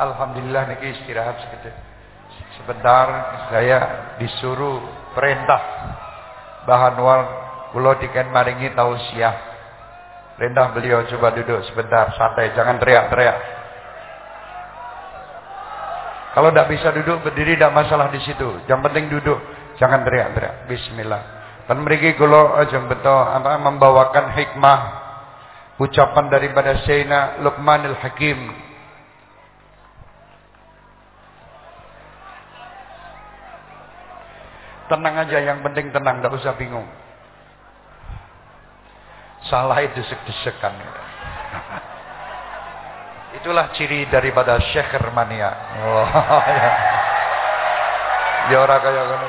Alhamdulillah niki istirahat sebentar. Sebentar saya disuruh perintah bahan wal kula diken maringi tausiah. Perintah beliau coba duduk sebentar santai jangan teriak-teriak. Kalau tidak bisa duduk berdiri tidak masalah di situ. Yang penting duduk, jangan teriak-teriak. Bismillah. Dan mereka kula aja betul apa membawakan hikmah ucapan daripada Sayyidina Luqmanul Hakim Tenang aja, yang penting tenang, tidak usah bingung. Salah desek-desekan. Itulah ciri daripada syekhir mania. Oh, ya. Ya ora kaya ngono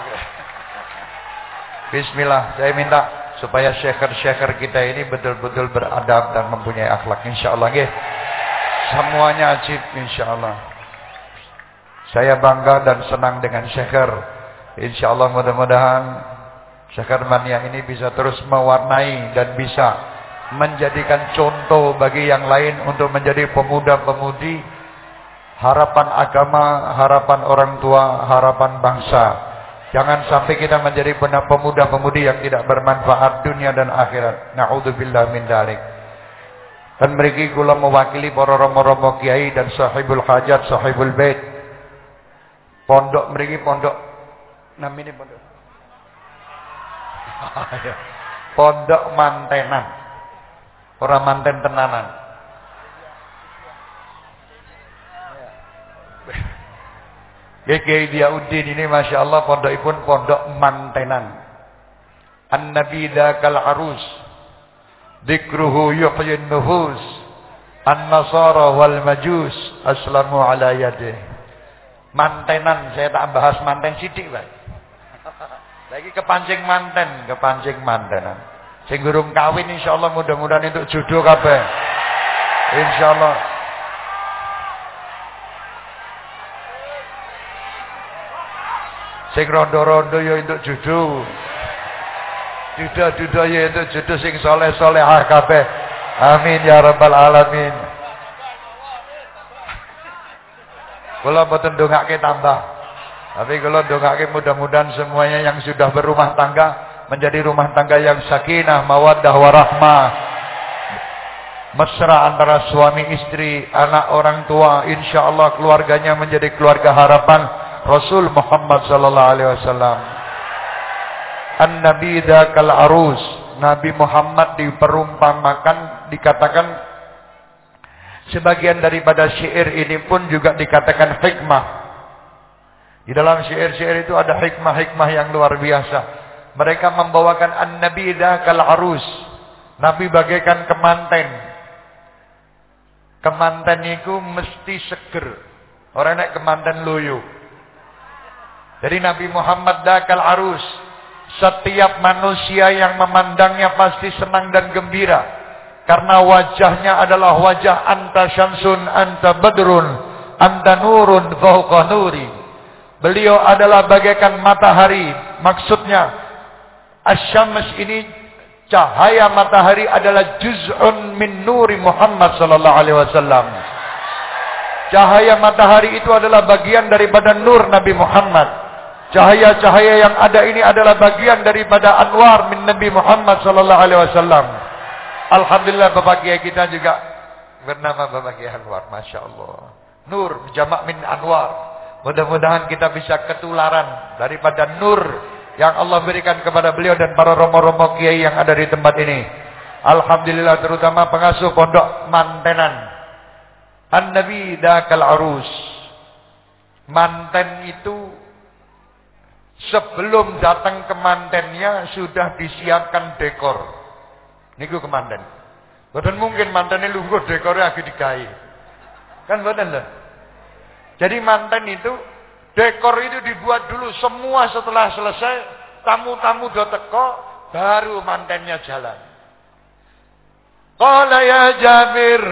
Bismillah, saya minta supaya syekhir-syekhir kita ini betul-betul beradab dan mempunyai akhlak insyaallah nggih. Semuanya ajib insyaallah. Saya bangga dan senang dengan syekhir Insya Allah mudah-mudahan Syekh Mania ini bisa terus mewarnai dan bisa menjadikan contoh bagi yang lain untuk menjadi pemuda-pemudi harapan agama, harapan orang tua, harapan bangsa. Jangan sampai kita menjadi pemuda-pemudi yang tidak bermanfaat dunia dan akhirat. Na'udzubillah min dalik. Dan mereka kula mewakili para romo-romo kiai dan sahibul hajat, sahibul bait. Pondok mereka pondok namanya pondok. pondok mantenan. Orang manten tenanan. dia Udin ini Masya Allah pondok pun pondok mantenan. An-Nabi dakal arus. Dikruhu yuhyin nuhus. An-Nasara wal majus. Aslamu ala yadih. Mantenan. Saya tak bahas manten sidik. Pak. Lagi kepancing manten, kepancing mantenan. Sing durung kawin insyaallah mudah-mudahan untuk jodoh kabeh. Insyaallah. Sing rondo-rondo ya untuk jodoh. Duda-duda ya untuk jodoh sing soleh-solehah kabeh. Amin ya rabbal alamin. Kula mboten ndongake tambah. Tapi kalau dongake mudah-mudahan semuanya yang sudah berumah tangga menjadi rumah tangga yang sakinah, mawaddah warahmah. Mesra antara suami istri, anak orang tua, insya Allah keluarganya menjadi keluarga harapan Rasul Muhammad sallallahu alaihi wasallam. An-Nabi dzakal arus. Nabi Muhammad diperumpamakan dikatakan sebagian daripada syair ini pun juga dikatakan hikmah di dalam syair-syair itu ada hikmah-hikmah yang luar biasa. Mereka membawakan an-nabi kal arus. Nabi bagaikan kemanten. Kemanten itu mesti seger. Orang naik kemanten loyo. Jadi Nabi Muhammad dakal arus. Setiap manusia yang memandangnya pasti senang dan gembira. Karena wajahnya adalah wajah anta syamsun, anta badrun, anta nurun, fauqa nuri. Beliau adalah bagaikan matahari. Maksudnya, asyams ini cahaya matahari adalah juz'un min nuri Muhammad sallallahu alaihi wasallam. Cahaya matahari itu adalah bagian daripada nur Nabi Muhammad. Cahaya-cahaya yang ada ini adalah bagian daripada anwar min Nabi Muhammad sallallahu alaihi wasallam. Alhamdulillah Bapak Kiai kita juga bernama Bapak Kiai Anwar, Masya Allah. Nur jamak min anwar. Mudah-mudahan kita bisa ketularan daripada nur yang Allah berikan kepada beliau dan para romo-romo kiai yang ada di tempat ini. Alhamdulillah terutama pengasuh pondok mantenan. An-Nabi dakal arus. Manten itu sebelum datang ke mantennya sudah disiapkan dekor. Niku kemanten. Boten mungkin mantennya lungguh dekornya lagi dikai. Kan boten loh. Jadi manten itu dekor itu dibuat dulu semua setelah selesai tamu-tamu do teko baru mantennya jalan. Qala ya Jabir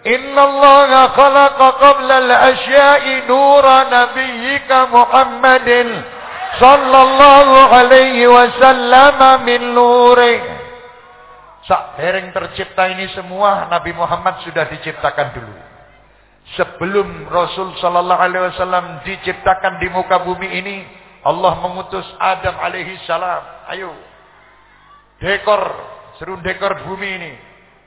Inna Allah khalaqa qabla al-asya'i nura nabiyyika Muhammadin sallallahu alaihi wasallam min nuri. Sak dereng tercipta ini semua Nabi Muhammad sudah diciptakan dulu. Sebelum Rasul sallallahu alaihi wasallam diciptakan di muka bumi ini, Allah mengutus Adam alaihi salam. Ayo. Dekor, seru dekor bumi ini.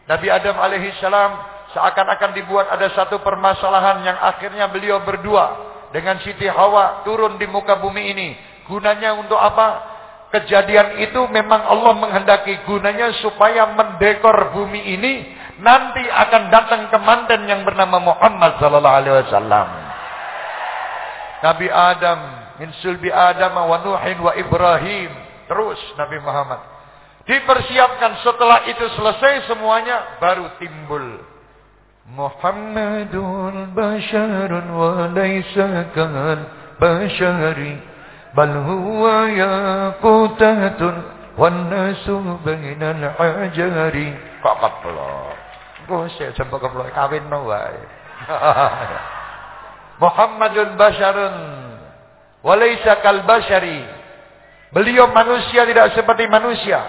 Nabi Adam alaihi salam seakan-akan dibuat ada satu permasalahan yang akhirnya beliau berdua dengan Siti Hawa turun di muka bumi ini. Gunanya untuk apa? Kejadian itu memang Allah menghendaki gunanya supaya mendekor bumi ini nanti akan datang kemanten yang bernama Muhammad sallallahu alaihi wasallam. Nabi Adam min sulbi Adam wa Nuhin wa Ibrahim. Terus Nabi Muhammad. Dipersiapkan setelah itu selesai semuanya baru timbul Muhammadun basharun wa laysa kal bashari bal huwa yaqutatun wan nasu bainal hajari kok keplok Gue sih coba keplok kawin no wae Muhammadun basharun walaysa kal bashari. Beliau manusia tidak seperti manusia.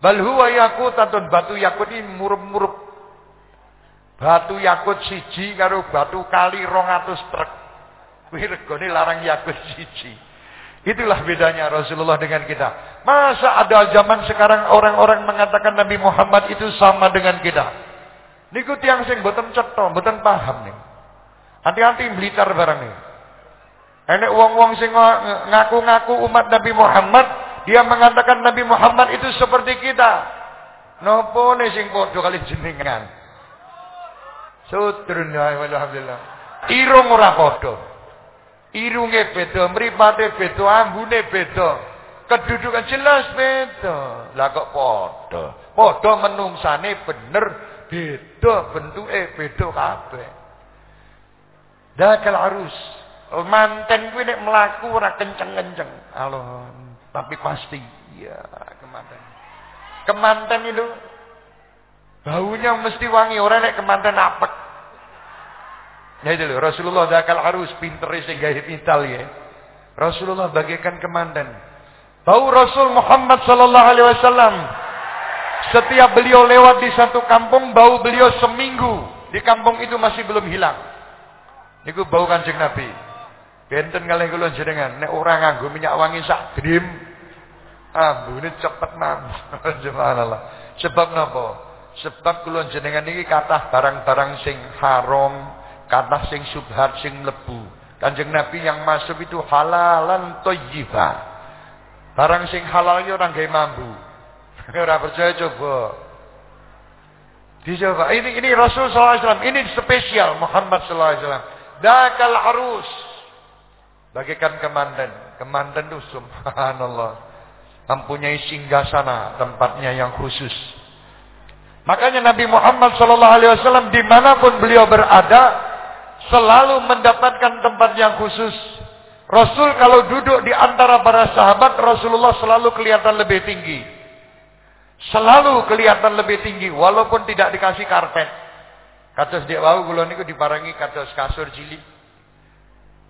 Bal huwa yakutatun batu yakut ini murup-murup. Batu yakut siji karo batu kali 200 truk. Kuwi regane larang yakut siji. Itulah bedanya Rasulullah dengan kita. Masa ada zaman sekarang orang-orang mengatakan Nabi Muhammad itu sama dengan kita. Niku tiang sing boten cetha, boten paham nih. Hati-hati blitar barang nih. Enek wong-wong sing ngaku-ngaku umat Nabi Muhammad, dia mengatakan Nabi Muhammad itu seperti kita. Nopo nih sing padha kali jenengan? Sutrun ya alhamdulillah. Irung ora padha. Irunge beda, mripate beda, ambune beda. Kedudukan jelas beda. Lah kok padha? Padha menungsane bener, Beda bentuke, beda kabeh. Dakal arus. Manten kuwi nek mlaku ora kenceng-kenceng. Alon, tapi pasti ya kemanten. Kemanten itu baunya mesti wangi, ora nek kemanten apek. Ya itu Rasulullah dakal arus pinter sing gawe pintal ya. Rasulullah bagaikan kemanten. Bau Rasul Muhammad sallallahu alaihi wasallam setiap beliau lewat di satu kampung, bau beliau seminggu di kampung itu masih belum hilang. Niku bau Kanjeng Nabi. Benten kalih kula jenengan, nek ora nganggo minyak wangi sak drim, ambune cepet. Subhanallah. Sebab napa? Sebab kula jenengan iki kathah barang-barang sing haram, kathah sing subhat sing mlebu. Kanjeng Nabi yang masuk itu halalan thayyiba. Barang sing halal iki ora gawe mambu. Ora percaya coba. Dicoba. Ini ini Rasul SAW. Ini spesial Muhammad SAW. Dakal harus. Bagikan kemandan. Kemandan itu subhanallah. Mempunyai singgasana. Tempatnya yang khusus. Makanya Nabi Muhammad SAW di mana pun beliau berada. Selalu mendapatkan tempat yang khusus. Rasul kalau duduk di antara para sahabat. Rasulullah selalu kelihatan lebih tinggi. Selalu kelihatan lebih tinggi walaupun tidak dikasih karpet. Kados dek wau kula niku diparangi kados kasur cilik.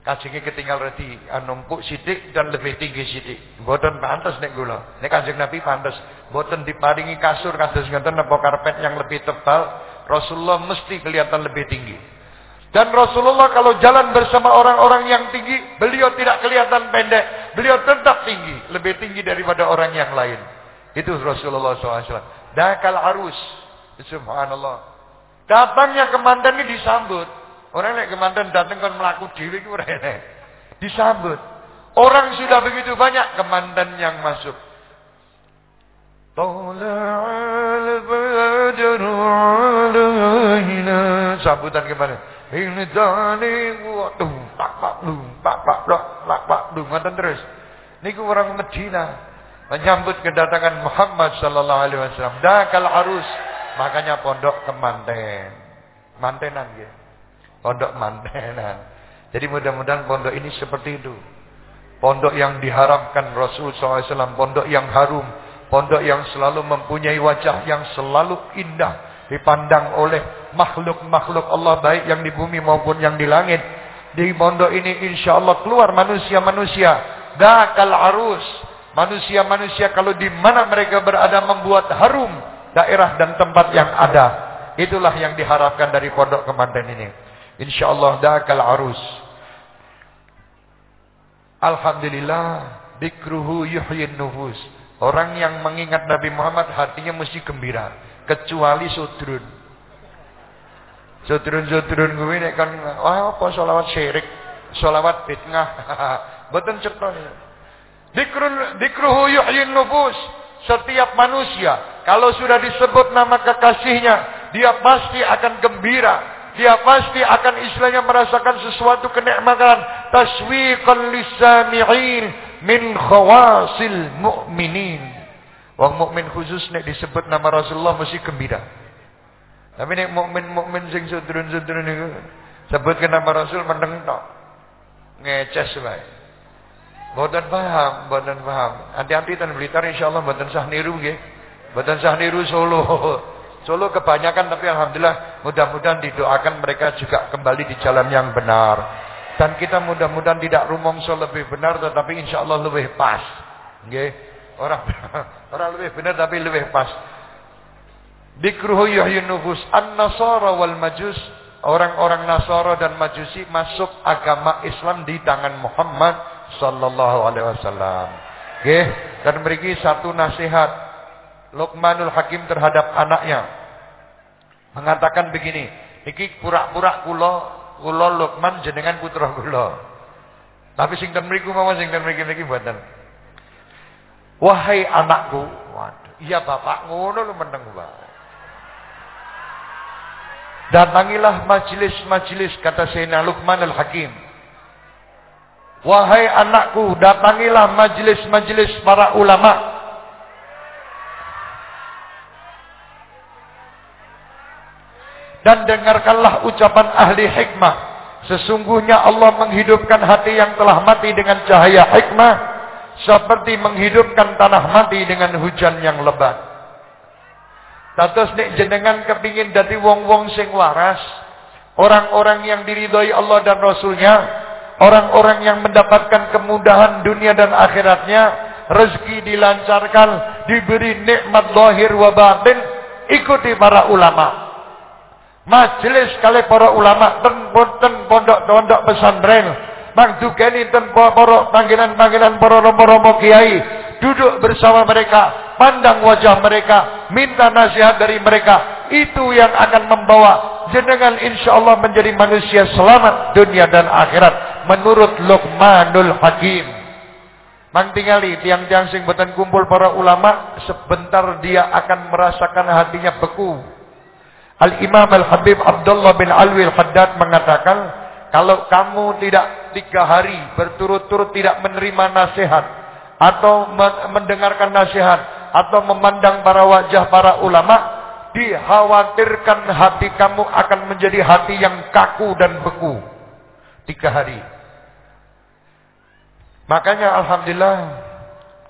Kajenge ketinggal reti numpuk sithik dan lebih tinggi sithik. Mboten pantes nek kula. Nek Kanjeng Nabi pantes. Mboten diparingi kasur kados ngoten napa karpet yang lebih tebal. Rasulullah mesti kelihatan lebih tinggi. Dan Rasulullah kalau jalan bersama orang-orang yang tinggi, beliau tidak kelihatan pendek. Beliau tetap tinggi, lebih tinggi daripada orang yang lain. Itu Rasulullah SAW. Dakal arus. Subhanallah. Datangnya kemandan ini disambut. Orang yang kemandan datang kan melaku diri Disambut. Orang sudah begitu banyak kemandan yang masuk. Sambutan ke mana? Ini dani waduh pak pak dum pak pak dok pak pak dum terus. Niku orang Medina menyambut kedatangan Muhammad sallallahu alaihi wasallam. Dakal arus, makanya pondok kemanten. Mantenan ya. Pondok mantenan. Jadi mudah-mudahan pondok ini seperti itu. Pondok yang diharapkan Rasul SAW. Pondok yang harum. Pondok yang selalu mempunyai wajah yang selalu indah. Dipandang oleh makhluk-makhluk Allah baik yang di bumi maupun yang di langit. Di pondok ini insya Allah keluar manusia-manusia. Dakal arus. Manusia-manusia kalau di mana mereka berada membuat harum daerah dan tempat yang ada. Itulah yang diharapkan dari pondok kemanten ini. Insyaallah dakal arus. Alhamdulillah, dikruhu yuhyin nufus. Orang yang mengingat Nabi Muhammad hatinya mesti gembira, kecuali sudrun. Sudrun-sudrun gue ini kan, wah apa solawat syirik, solawat fitnah. Betul cepat. Dikruh, dikruhu yuhyin nufus. Setiap manusia, kalau sudah disebut nama kekasihnya, dia pasti akan gembira. Dia pasti akan istilahnya merasakan sesuatu kenikmatan. Taswiqan lisami'in min khawasil mu'minin. Wong mukmin khusus nek disebut nama Rasulullah mesti gembira. Tapi nek mukmin-mukmin sing sudrun-sudrun niku sebutkan nama Rasul meneng tok. Ngeces wae. Boten paham, boten paham. Hati-hati tan Blitar insyaallah boten sah niru nggih. Boten sah niru Solo. Solo kebanyakan tapi alhamdulillah mudah-mudahan didoakan mereka juga kembali di jalan yang benar. Dan kita mudah-mudahan tidak rumongso lebih benar tetapi insyaallah lebih pas. Nggih. Orang orang lebih benar tapi lebih pas. Dikruhu yuhyun nufus an-nasara wal majus orang-orang Nasara dan Majusi masuk agama Islam di tangan Muhammad sallallahu alaihi wasallam. Nggih, dan mriki satu nasihat Luqmanul Hakim terhadap anaknya. Mengatakan begini, iki pura-pura kula kula Luqman jenengan putra kula. Tapi sing ten mriku mawon sing ten mriki niki mboten. Wahai anakku, waduh, iya bapak ngono lu meneng wae. Datangilah majelis-majelis kata Sayyidina Luqman al-Hakim. Wahai anakku, datangilah majlis-majlis para ulama. Dan dengarkanlah ucapan ahli hikmah. Sesungguhnya Allah menghidupkan hati yang telah mati dengan cahaya hikmah. Seperti menghidupkan tanah mati dengan hujan yang lebat. Tatus nek jenengan kepingin dadi wong-wong sing waras. Orang-orang yang diridhoi Allah dan Rasulnya Orang-orang yang mendapatkan kemudahan dunia dan akhiratnya, rezeki dilancarkan, diberi nikmat lahir wa batin, ikuti para ulama. Majelis kali para ulama ten ten pondok-pondok pesantren, mang dukeni ten para panggilan-panggilan para romo-romo kiai, duduk bersama mereka, pandang wajah mereka, minta nasihat dari mereka. Itu yang akan membawa jenengan insyaallah menjadi manusia selamat dunia dan akhirat menurut Luqmanul Hakim. Mang tingali tiang-tiang sing boten kumpul para ulama sebentar dia akan merasakan hatinya beku. Al-Imam Al-Habib Abdullah bin Alwi Al-Haddad mengatakan kalau kamu tidak tiga hari berturut-turut tidak menerima nasihat atau mendengarkan nasihat atau memandang para wajah para ulama dikhawatirkan hati kamu akan menjadi hati yang kaku dan beku. Tiga hari. Makanya Alhamdulillah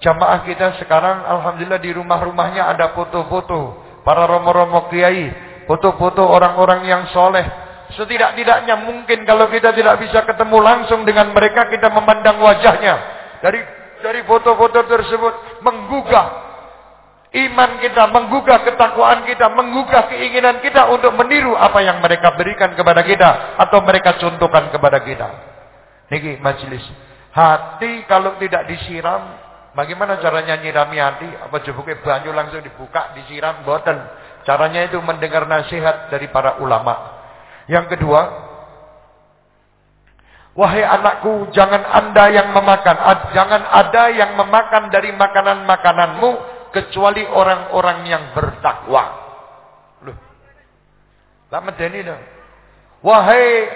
jamaah kita sekarang Alhamdulillah di rumah-rumahnya ada foto-foto para romo-romo kiai, foto-foto orang-orang yang soleh. Setidak-tidaknya mungkin kalau kita tidak bisa ketemu langsung dengan mereka kita memandang wajahnya dari dari foto-foto tersebut menggugah Iman kita menggugah ketakwaan kita, menggugah keinginan kita untuk meniru apa yang mereka berikan kepada kita atau mereka contohkan kepada kita. Niki majelis. Hati kalau tidak disiram, bagaimana caranya nyirami hati? Apa jebuke banyu langsung dibuka, disiram boten. Caranya itu mendengar nasihat dari para ulama. Yang kedua, wahai anakku, jangan Anda yang memakan, jangan ada yang memakan dari makanan-makananmu kecuali orang-orang yang bertakwa. Loh. Tak medeni dong. Wahai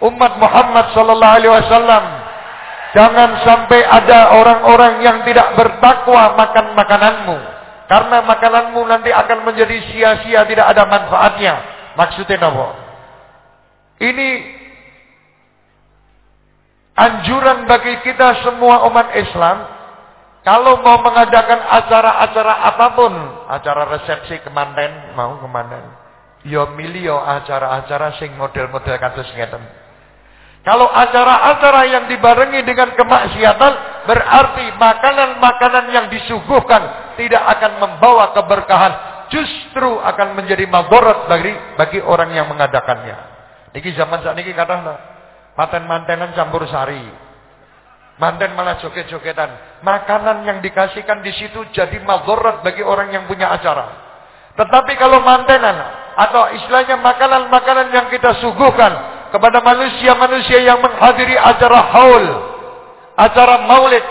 umat Muhammad sallallahu alaihi wasallam, jangan sampai ada orang-orang yang tidak bertakwa makan makananmu. Karena makananmu nanti akan menjadi sia-sia, tidak ada manfaatnya. Maksudnya apa? Ini anjuran bagi kita semua umat Islam kalau mau mengadakan acara-acara apa pun, acara resepsi kemanten, mau kemanten. Yo milih yo acara-acara sing model-model kados ngeten. Kalau acara-acara yang dibarengi dengan kemaksiatan, berarti makanan-makanan yang disuguhkan tidak akan membawa keberkahan, justru akan menjadi madarat bagi bagi orang yang mengadakannya. Niki zaman saat niki katakanlah manten-mantenan campur sari. Manten malah joget-jogetan. Makanan yang dikasihkan di situ jadi madarat bagi orang yang punya acara. Tetapi kalau mantenan atau istilahnya makanan-makanan yang kita suguhkan kepada manusia-manusia yang menghadiri acara haul, acara maulid,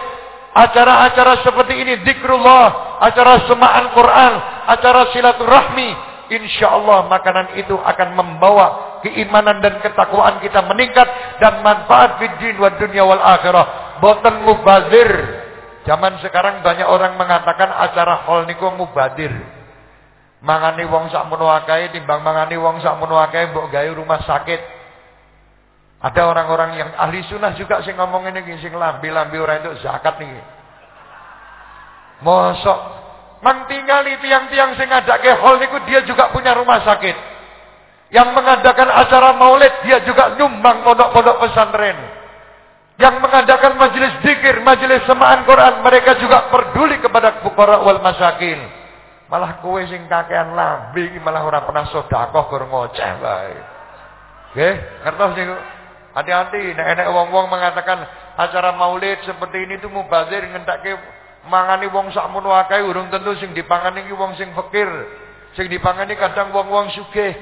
acara-acara seperti ini zikrullah, acara semaan Quran, acara silaturahmi, insyaallah makanan itu akan membawa keimanan dan ketakwaan kita meningkat dan manfaat din wa dunya wal akhirah. Boten mubazir. Zaman sekarang banyak orang mengatakan acara hall niku mubadir. Mangani wong sak mono akeh timbang mangani wong sak mono akeh mbok gawe rumah sakit. Ada orang-orang yang ahli sunnah juga sing ngomong ini sing lambi-lambi orang itu zakat nih. Mosok mang tinggali tiang-tiang sing ngadake hall niku dia juga punya rumah sakit. Yang mengadakan acara maulid dia juga nyumbang pondok-pondok pesantren. Yang mengadakan majelis zikir, majelis semaan Quran, mereka juga peduli kepada fuqara wal masakin. Malah kowe sing kakean lambi malah ora pernah sedekah gur ngoceh wae. Nggih, ngertos niku? Hati-hati, nek wong-wong mengatakan acara maulid seperti ini tuh mubazir ngentekke mangani wong sak mono akeh urung tentu sing dipangani iki wong sing fakir. Sing dipangani kadang wong-wong sugih.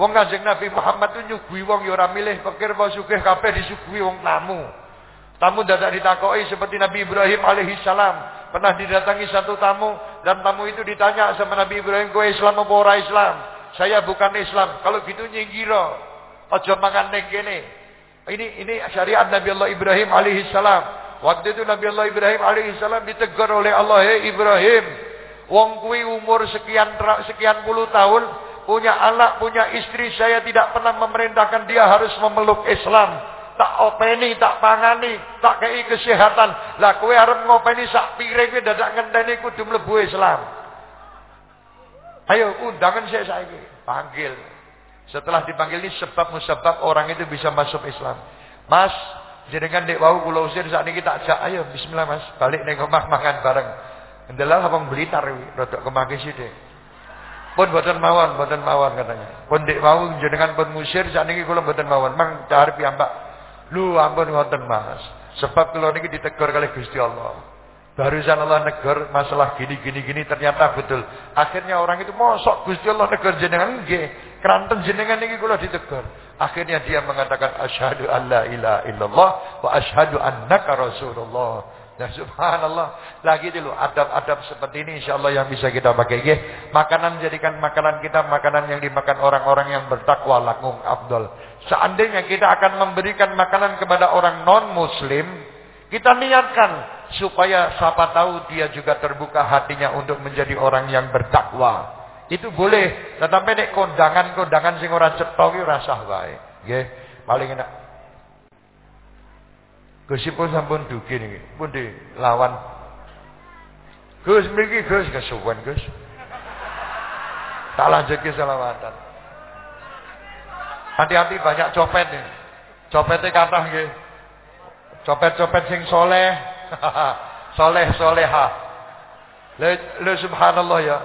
Wong Kanjeng Nabi Muhammad tuh nyuguhi wong ya ora milih fakir apa sugih kabeh disuguhi wong tamu. Tamu dadak ditakoki seperti Nabi Ibrahim alaihi salam. Pernah didatangi satu tamu dan tamu itu ditanya sama Nabi Ibrahim, "Kowe Islam apa ora Islam?" "Saya bukan Islam." "Kalau gitu nyinggiro. Aja mangan ning kene." Ini ini syariat Nabi Allah Ibrahim alaihi salam. Waktu itu Nabi Allah Ibrahim alaihi salam ditegur oleh Allah, "Hei Ibrahim, wong kuwi umur sekian sekian puluh tahun, punya anak, punya istri, saya tidak pernah memerintahkan dia harus memeluk Islam. Tak openi, tak pangani, tak kei kesehatan. Lah kowe arep ngopeni sak piring kuwi dadak ngenteni kudu mlebu Islam. Ayo undangan saya saiki, panggil. Setelah dipanggil ini sebab musabab orang itu bisa masuk Islam. Mas, jenengan dek wau kula usir saat ini kita ajak ayo bismillah Mas, balik ning omah mangan bareng. Ndelal apa Blitar rodok kemake sithik. Pun boten mawon, boten mawon katanya. Pun dek wau jenengan pun musir saat ini kula boten mawon. Mang cari piyambak. Lu ampun ngoten Mas. Sebab kula niki ditegur kali Gusti Allah. Barusan Allah negur masalah gini gini gini ternyata betul. Akhirnya orang itu mosok Gusti Allah negur jenengan nggih. Keranten jenengan niki kula ditegur. Akhirnya dia mengatakan asyhadu alla ilaha illallah wa asyhadu annaka rasulullah. Dan subhanallah, lagi dulu adab-adab seperti ini insyaallah yang bisa kita pakai nggih. Makanan jadikan makanan kita makanan yang dimakan orang-orang yang bertakwa lakum afdal. Seandainya kita akan memberikan makanan kepada orang non muslim, kita niatkan supaya siapa tahu dia juga terbuka hatinya untuk menjadi orang yang bertakwa. Itu boleh, tetapi nek kondangan-kondangan sing ora cetha ki ora sah wae. Nggih, paling enak. Gusipun sampun dugi niki. Pun lawan. Gus mriki Gus kesuwen Gus. Tak lanjutke selawatan. Hati-hati banyak copet nih. Copetnya kata nggih. Copet-copet sing soleh, soleh soleha. Le, le subhanallah ya.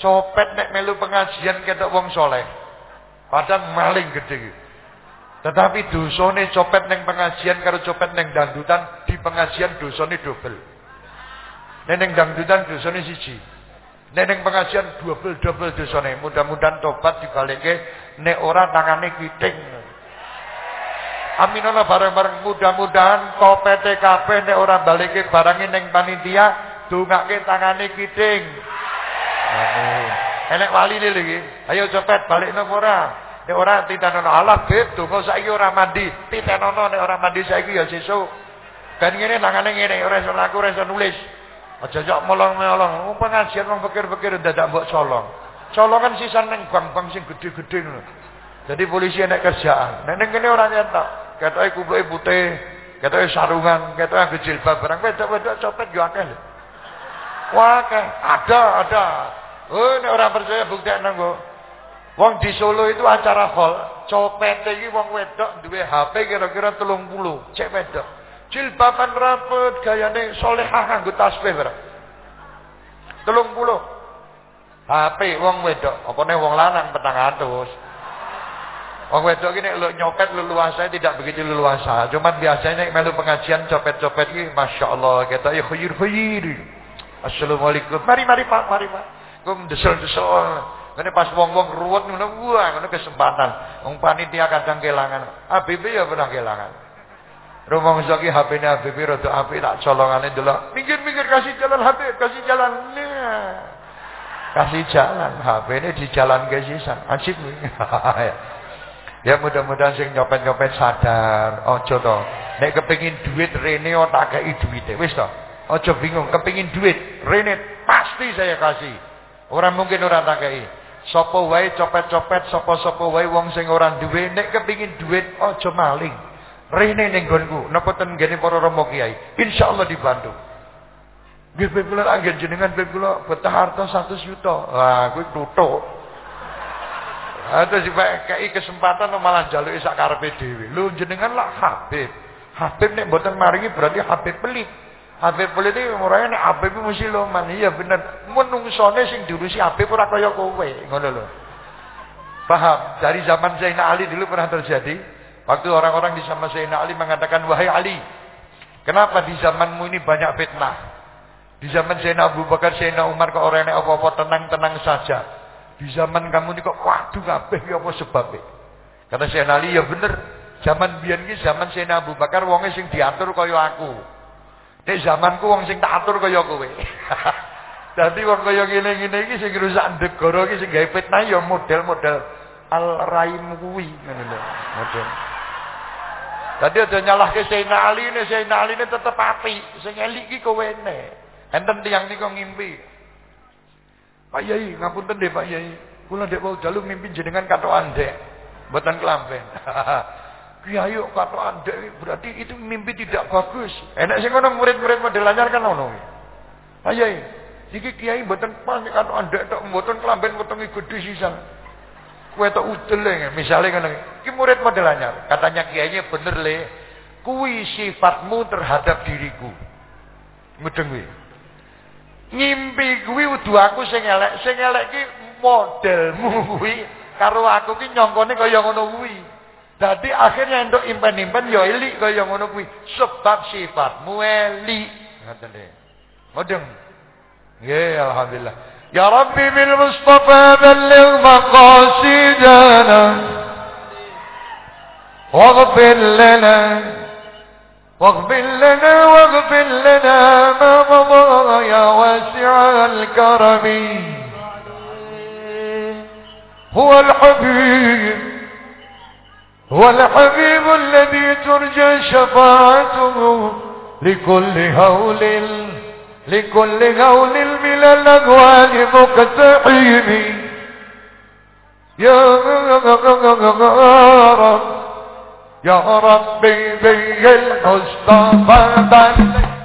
Copet nek melu pengajian ketok wong soleh. Padahal maling gede. Tetapi dosane copet neng pengajian karo copet neng dangdutan di pengajian dosane double. Neng dangdutan dosane siji. Neng pengajian double double dosane. Mudah-mudahan tobat dibalikke nek ora tangane kiting. Aminono bareng-bareng mudah-mudahan kau PTKP nek ora balike barange ning panitia dongake tangane kiting. Amin. Enek wali lagi. Ayo cepet balik nang ora. Nek ora titanono Allah beb donga saiki ora mandi. Titanono nek ora mandi saiki ya sesuk. Ben ngene tangane ngene ora iso laku ora iso nulis. Aja jok molong-molong. Wong pengajian wong pikir-pikir dadak mbok colong. Colongan sisan ning bang-bang sing gedhe-gedhe ngono. Jadi polisi enek kerjaan. Nek ning kene ora nyetok ketoke kumpuke putih, ketoke sarungan, ketoke jilbab barang wedok-wedok copet yo akeh. Wah. Ada, ada. Oh, nek ora percaya buktekno kok. Wong di Solo itu acara hall, copet iki wong wedok duwe HP kira-kira 30, cek wedok. Jilbaban rapet, gayane solehah nganggo tasbih barang. 30. HP wong wedok, apa nih wong lanang petang atus. Wong wedok ini lu nyopet leluasa tidak begitu leluasa. Cuman biasanya melu pengajian copet-copet ini, masya Allah kita ya khuyir khuyir. Assalamualaikum. Mari mari pak, mari pak. Kum desel desel. Ini pas wong-wong ruwet ngono wah ngono kesempatan. Wong panitia kadang kelangan. ABB ya pernah kelangan. Rumah Zaki HP-ne ABB rada apik tak colongane delok. Minggir-minggir kasih jalan HP, kasih jalan. Nah kasih jalan HP ini di jalan ke sisan asik nih ya mudah-mudahan sing nyopet-nyopet sadar ojo to nek kepengin duit rene tak kei duit wis to ojo bingung kepengin duit rene pasti saya kasih orang mungkin orang tak kei sapa wae copet-copet sapa-sapa wae wong sing ora duwe nek kepengin duit ojo maling rene ning nggonku napa ten ngene para romo kiai insyaallah dibantu Nggih kula anggen jenengan ping kula betah harta 100 juta. Wah, kuwi. Ada sih kayak kesempatan malah jaluk sak karepe dhewe. Lho jenengan lah Habib. Habib nek mboten maringi berarti Habib pelit. Habib pelit iki murane nek Habib mesti loman. Iya bener. Menungsone sing diurusi Habib ora kaya kowe, ngono lho. Paham? Dari zaman Zainal Ali dulu pernah terjadi. Waktu orang-orang di zaman Zainal Ali mengatakan, "Wahai Ali, kenapa di zamanmu ini banyak fitnah?" Di zaman Sayyidina Abu Bakar, Sayyidina Umar kok orang apa-apa tenang-tenang saja. Di zaman kamu ini kok waduh kabeh ya apa sebabnya? Kata Sayyidina Ali ya bener. Zaman biyen iki zaman Sayyidina Abu Bakar wonge sing diatur kaya aku. Nek zamanku wong sing tak atur kaya kowe. Dadi wong kaya ngene-ngene iki sing rusak negara iki sing gawe fitnah ya model-model Al-Raim kuwi ngono lho. Model. Tadi ada nyalah ke Sayyidina Ali ini, Sayyidina Ali ini tetep api. Sing elik iki kowe ne. Enten tiang niku ngimpi. Pak Yai, ngapunten deh Pak Yai. Kula dek mau jaluk mimpi jenengan katokan dek. Mboten kelamben. Kiai katokan dek berarti itu mimpi tidak bagus. Enak sing ngono murid-murid model anyar kan ngono. Pak Yai, iki kiai mboten pas katokan dek tok mboten kelamben wetengi gedhe sisan. Kue tok udel ya, misalnya kan, ki murid model anyar. Katanya kiainya bener le, kui sifatmu terhadap diriku. Mudeng kuwi. Ngimpi kuwi aku sing elek, sing elek ki modelmu kuwi karo aku ki nyongkone kaya ngono kuwi. Dadi akhirnya entuk impen-impen ya elik kaya ngono kuwi sebab sifatmu elik. Ngoten nggih. Modeng. Nggih, alhamdulillah. Ya Rabbi bil Mustafa balligh maqasidana واغفر لنا واغفر لنا واغفر لنا ما مضى يا واسع الكرم هو الحبيب هو الحبيب الذي ترجى شفاعته لكل هول لكل هول من الأغوال مقتحم يا رب يا ربي بي المصطفى بلغ